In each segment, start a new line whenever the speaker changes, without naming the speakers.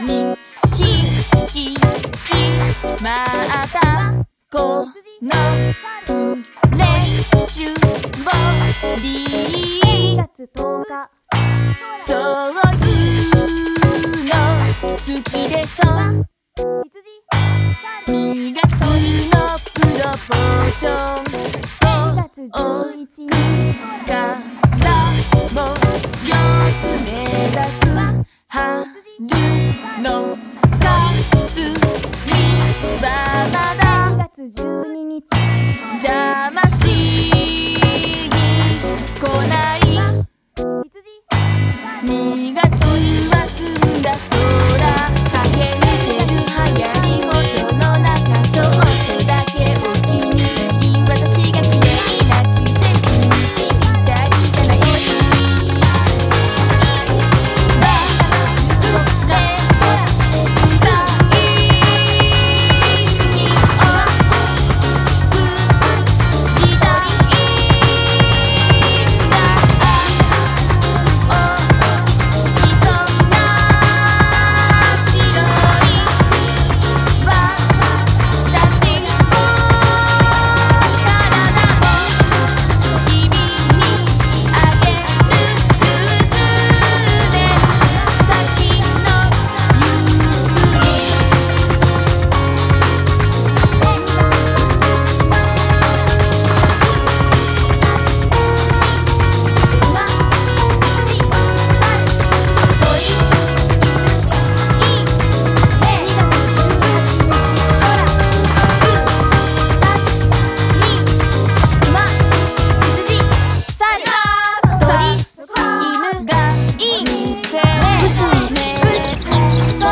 にひきしまったこの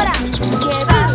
ahora
que va.